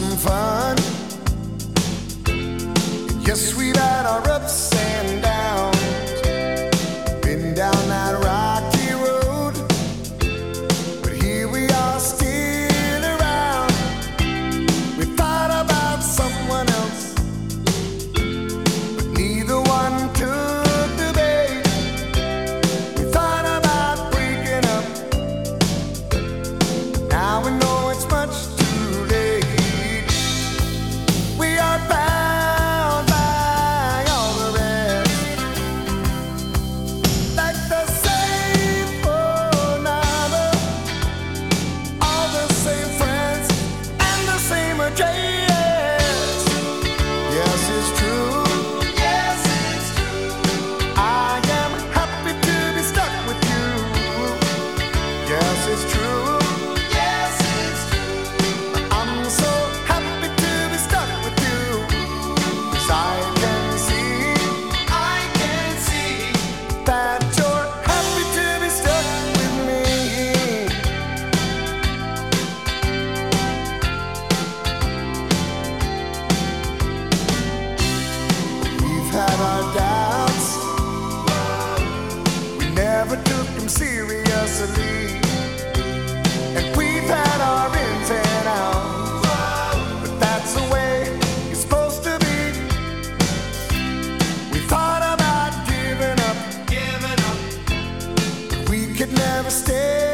some fun. Yes, we've had our ups it's true. could never stay.